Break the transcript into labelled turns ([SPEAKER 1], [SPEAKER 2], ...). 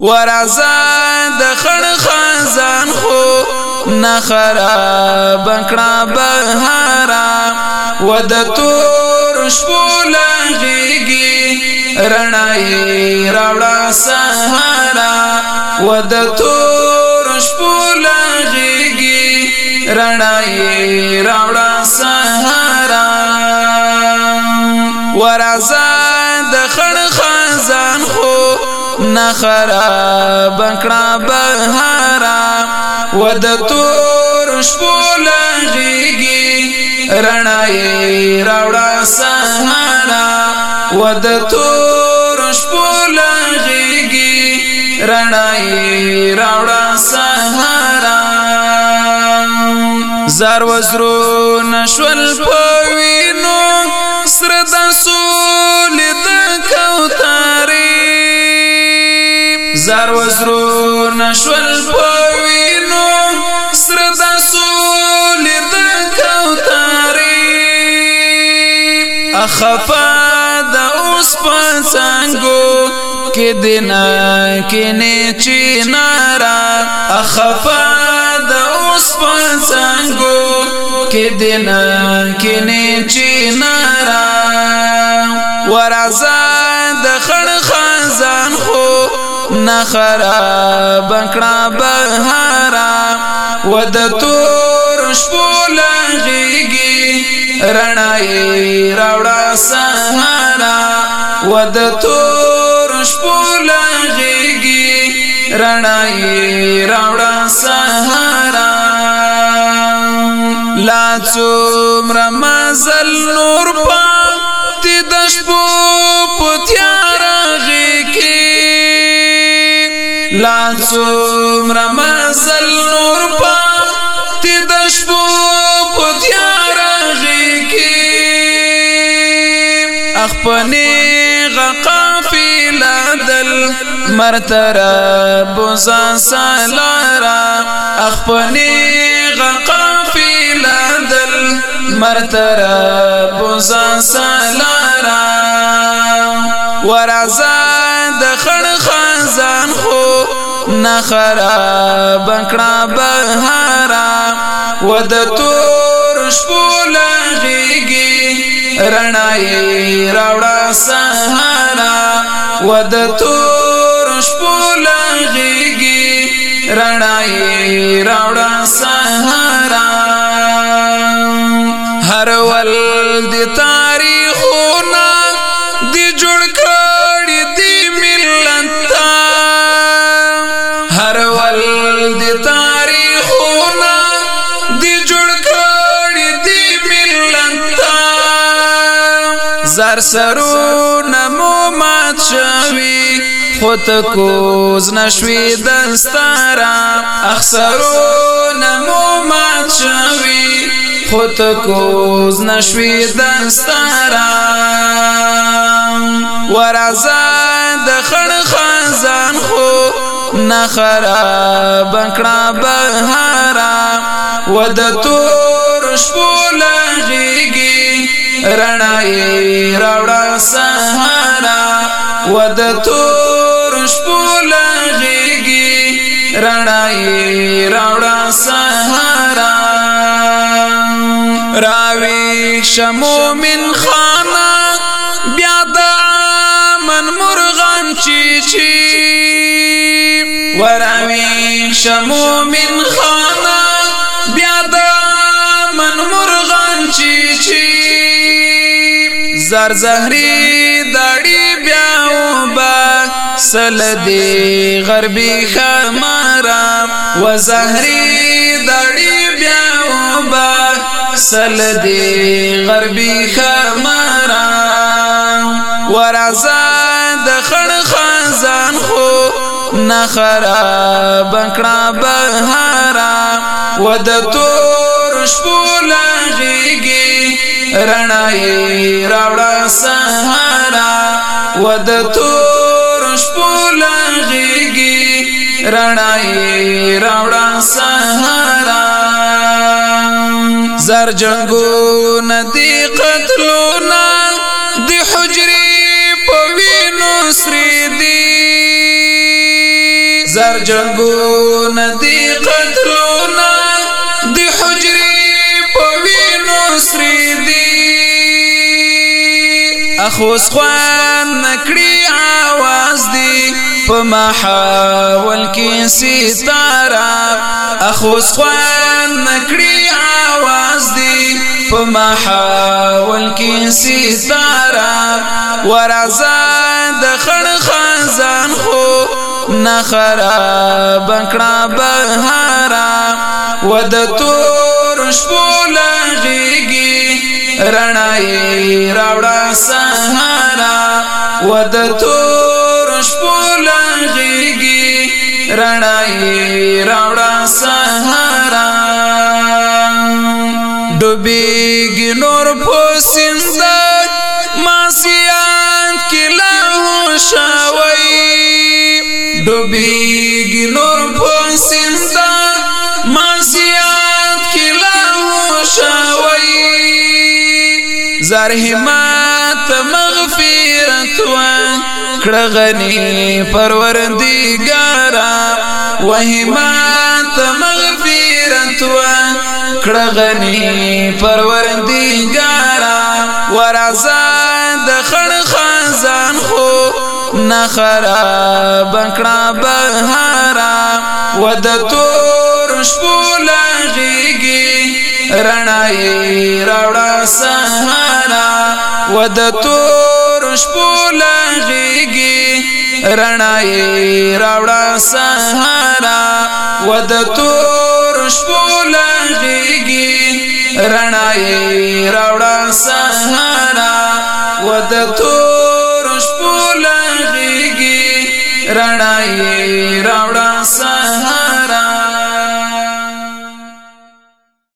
[SPEAKER 1] ورازا د خړ خزان خو نه خراب کړه بهارا ود تور شپول غيږي رڼای راوړا سهارا ود تور شپول غيږي رڼای راوړا سهارا ورازا د خړ خزان نه خراب کړه بهارا ود تور شپو لږیږي رڼا یې راوړه سهارا ود تور شپو لږیږي رڼا یې راوړه سهارا زار وزرو نشول پوي شول پوینو سر د سول د کوتاري اخفا د اوس پسنګو کې دنا کې نه چینارا اخفا د اوس پسنګو کې دنا کې نه چینارا ورزا د خړ نه خراب کړه بهارا ود تور شپو لغيږي رڼای راوړه سهارا ود تور شپو لغيږي رڼای راوړه سهارا لا څومره مزل نور پات د شپو پتیار غي کې لا څومره مزل نور په تی د شپو په تیار غي کې اخپنې قافله دل مرتره بوزا سالارا اخپنې قافله دل مرتره بوزا سالارا ورزا د خړ خزان خو نه خراب کړه بهارا ود تور شپول غيږي رڼای راوړه سهارا ود تور شپول غيږي رڼای راوړه سهارا هر ول د تاریخونه زر سرو نمو مات شوی خود کوز نشوی دستارا اخسرو نمو مات شوی خود کوز نشوی دستارا ورازان دخن خزان خو نخرا بکڑا بهارا ودتور شپول غیگی رڼای راوړا سهارا ود تور شپول غيږي رڼای راوړا سهارا راوي شمو من خانه بیا د من مرغان چی چی وراوي شمو من خانه زر زهری داڑی بیاو با سلدی غربی خمارا و زهری داڑی بیاو با سلدی غربی خمارا و رازان دخن خزان خو نخرا بنکڑا بهارا و دتور شپولا غیگی رڼای راوړه سهارا ود تور شپول غيږي رڼای راوړه سهارا زر جنگو ندی قتلونا دی حجری پوینو سری دی زر جنگو ندی قتلونا اخوس خوان نکړی आवाज دی په محاول کې ستاره اخوس خوان نکړی आवाज دی په محاول کې ستاره ورزه د خړ خزان خو نه خراب کړه بهارا ود تور شپول غيږي رڼای راوړه سهارا ود تور شپولږي رڼای راوړه سهارا ډوبېږي نور په سند ماسیان کله شوي ډوبېږي نور په سند زرهمات مغفرت و کړغنی پروردګارا وهمات مغفرت و کړغنی پروردګارا ورزاد خړ خزان خو نخرا بکړه بهارا ودتور شپولا غیږي رڼا یې راوړه سهارا و د تور شپول غيږي رڼای راوړه سهارا و د تور شپول غيږي رڼای راوړه سهارا و د تور شپول غيږي رڼای راوړه سهارا